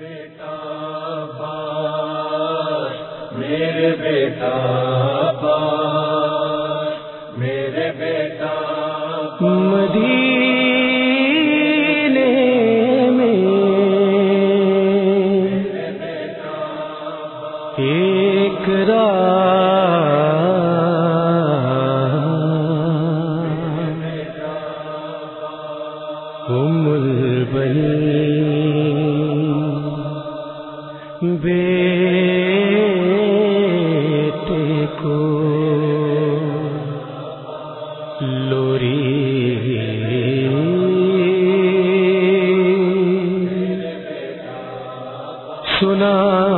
بیٹا باش میرے بیٹا باش۔ بیٹے کو لوری سنا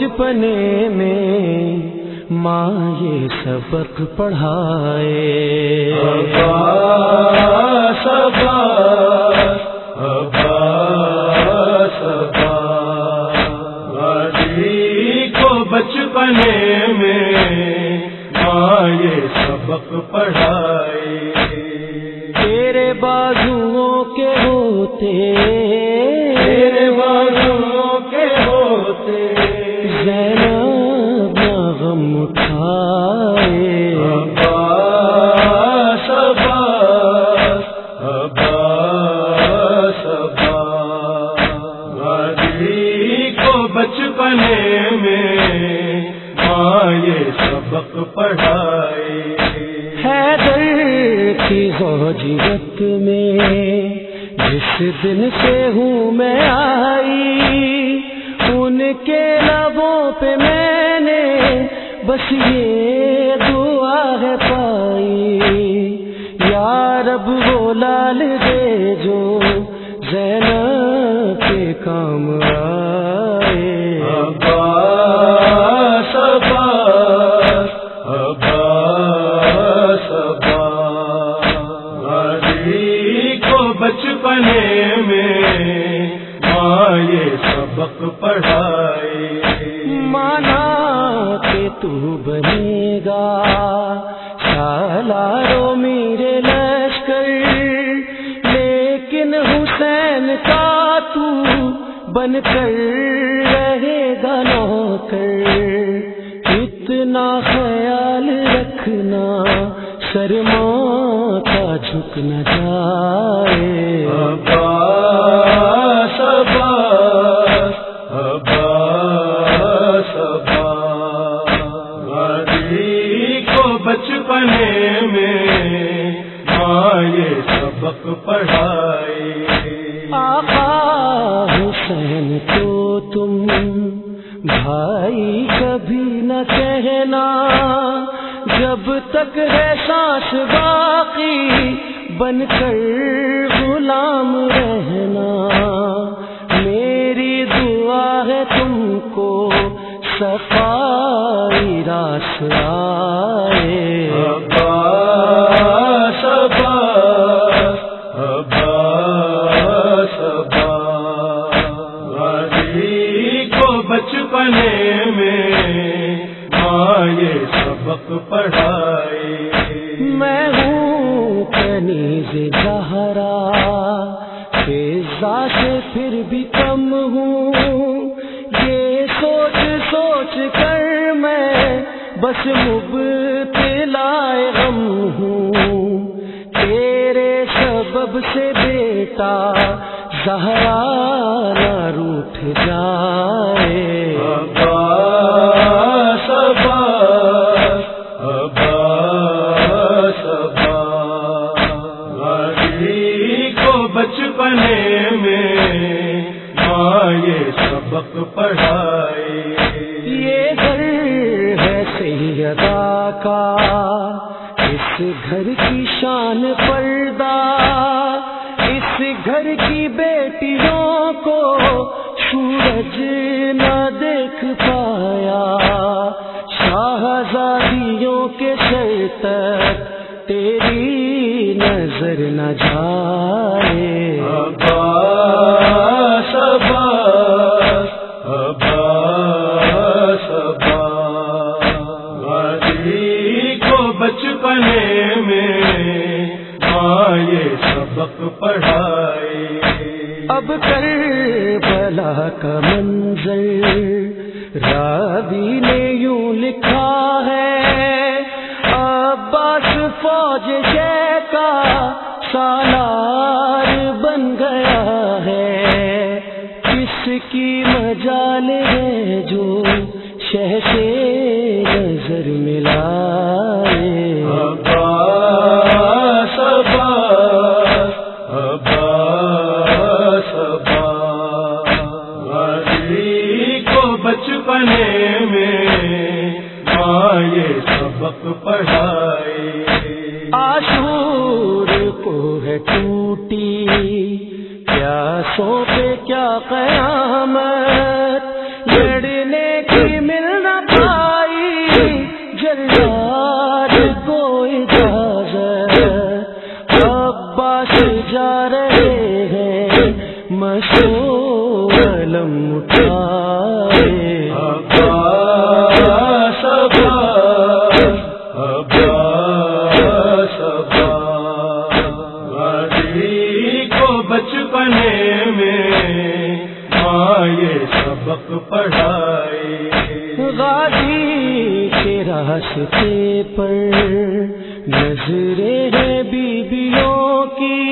بچپنے میں ماں یہ سبق پڑھائے۔ غازی کو بچپنے میں ماں یہ سبق پڑھائے۔ تیرے بازوؤں کے ہوتے غوجیت میں جس دن سے ہوں میں آئی، ان کے لبوں پہ میں نے بس یہ دعا ہے پائی۔ یا رب وہ لال دے جو زینب کے کام آئے۔ بچپنے میں ماں یہ سبق پڑھائے مانا کہ تو بنے گا سالارو میرے لشکر۔ لیکن حسین کا تو بن کر رہے گا نوکر۔ اتنا خیال رکھنا شرما کا جھک نہ جائے۔ کو بچپنے میں ماں یہ سبق پڑھائے۔ آقا حسین کو تم بھائی کبھی نہ کہنا۔ جب تک ہے سانس باقی، بن کر غلام رہنا۔ میری دعا ہے تم کو، صفائی راس آئے۔ میں ہوں کنیز زہرا۔ فضا سے پھر بھی کم ہوں۔ یہ سوچ سوچ کر میں بس مبتلا غم ہوں۔ تیرے سبب سے بیٹا، زہرا نہ روٹ جائے سیدا کا، اس گھر کی شان پردہ، اس گھر کی بیٹیوں کو سورج نہ دیکھ پایا۔ شاہزادیوں کے سر تک تیری نظر نہ جائے۔ محلے میں ماں سبق پڑھائے اب کر بلا کا منظر راوی نے یوں لکھا ہے، عباس فوج جے کا سالار بن گیا ہے۔ کس کی مجال ہے جو شہ سے نظر ملا۔ میں ماں یہ سبق پڑھائے۔ آشور کو ہے ٹوٹی، کیا سو پہ کیا قیامت؟ لڑنے کی مل غازی کے راستے پر نظریں ہیں بیبیوں کی۔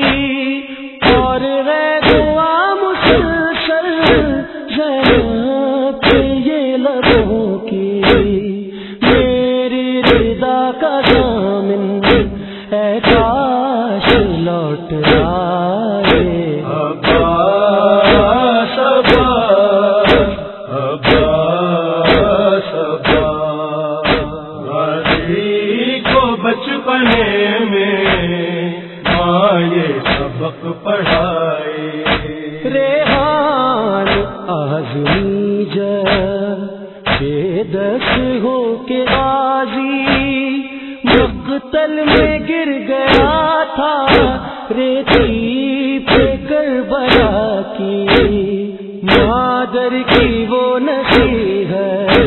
اور ہے دعا مسلسل زینب آزمی جب بے دس ہو کے آزی مقتل میں گر گیا تھا۔ ریتی پہ کربلا کی۔ مادر کی وہ نصیحت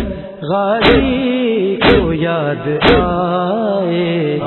غازی کو یاد آئے۔